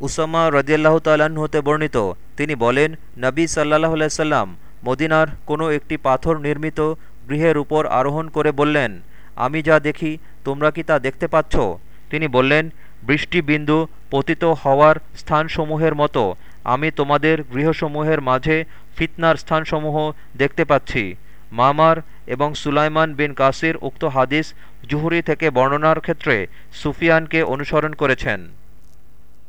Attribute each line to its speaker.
Speaker 1: Osama রদিয়াল্লাহ তাল্লাহ্ন হতে বর্ণিত। তিনি বলেন, নবী সাল্লাহ আলাইসাল্লাম মদিনার কোনো একটি পাথর নির্মিত গৃহের উপর আরোহণ করে বললেন, আমি যা দেখি, তোমরা কি তা দেখতে পাচ্ছ? তিনি বললেন, বৃষ্টিবিন্দু পতিত হওয়ার স্থানসমূহের মতো, আমি তোমাদের গৃহসমূহের মাঝে ফিতনার স্থানসমূহ দেখতে পাচ্ছি। মামার এবং সুলাইমান বিন কাসির উক্ত হাদিস জুহুরি থেকে বর্ণনার ক্ষেত্রে সুফিয়ানকে অনুসরণ করেছেন।